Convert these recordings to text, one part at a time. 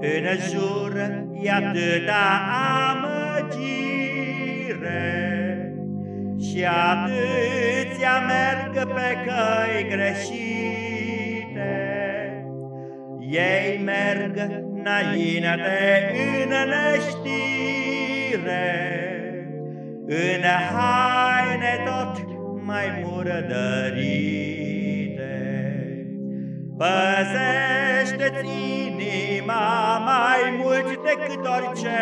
În jur e atâta amăgire Și atâția merg pe căi greșite. Ei merg înainte în neștire În haine tot mai murdărite. Păzește-ți inima mai mult decât orice,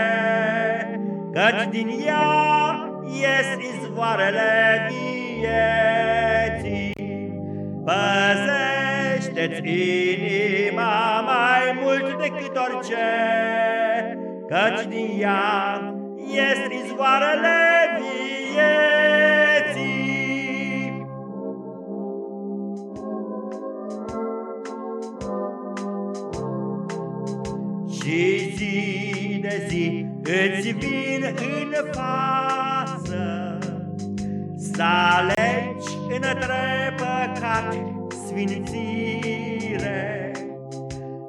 Căci din ea ies izvoarele vieții. Păzește-ți inima mai mult decât orice, Căci din ea ies izvoarele Și zi de zi îți vin în față. Să alegi între păcat sfințire.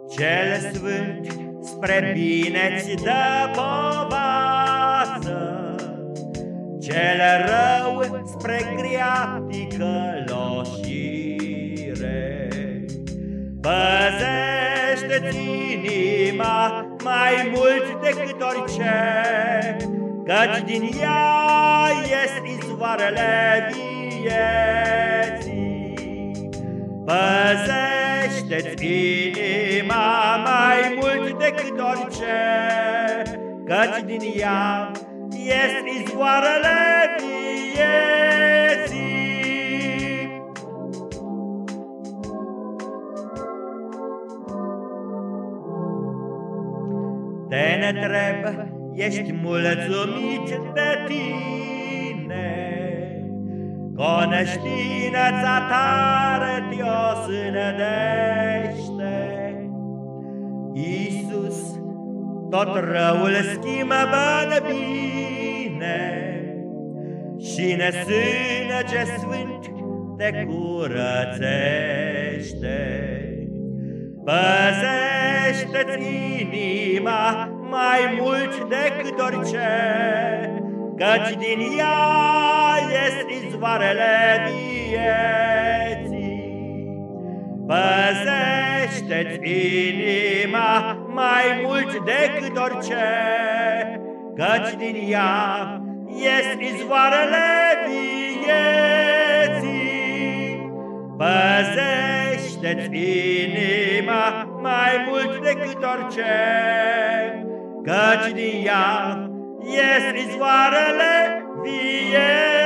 Cel sfânt spre bine-ți dă povasă Cel rău spre grea ticăloșire Păzește-ți inima mai mult decât orice, Căci din ea ies izvoarele vieții. Păzește-ți inima mai mult decât orice, Căci din ea ies izvoarele vieții. Te întreb, ești mulțumit de tine, Conștiința tare te-o sânădește. Iisus tot răul schimbă în bine Și ne sânge sfânt te curățește. Păzește-ți inima mai mult decât orice, Căci din ea este izvoarele vieții. Păzește-ți inima mai mult decât orice, Căci din ea este izvoarele vieții. Păzește-ți inima mai mult decât orice, Căci din ea ies izvoarele vieții.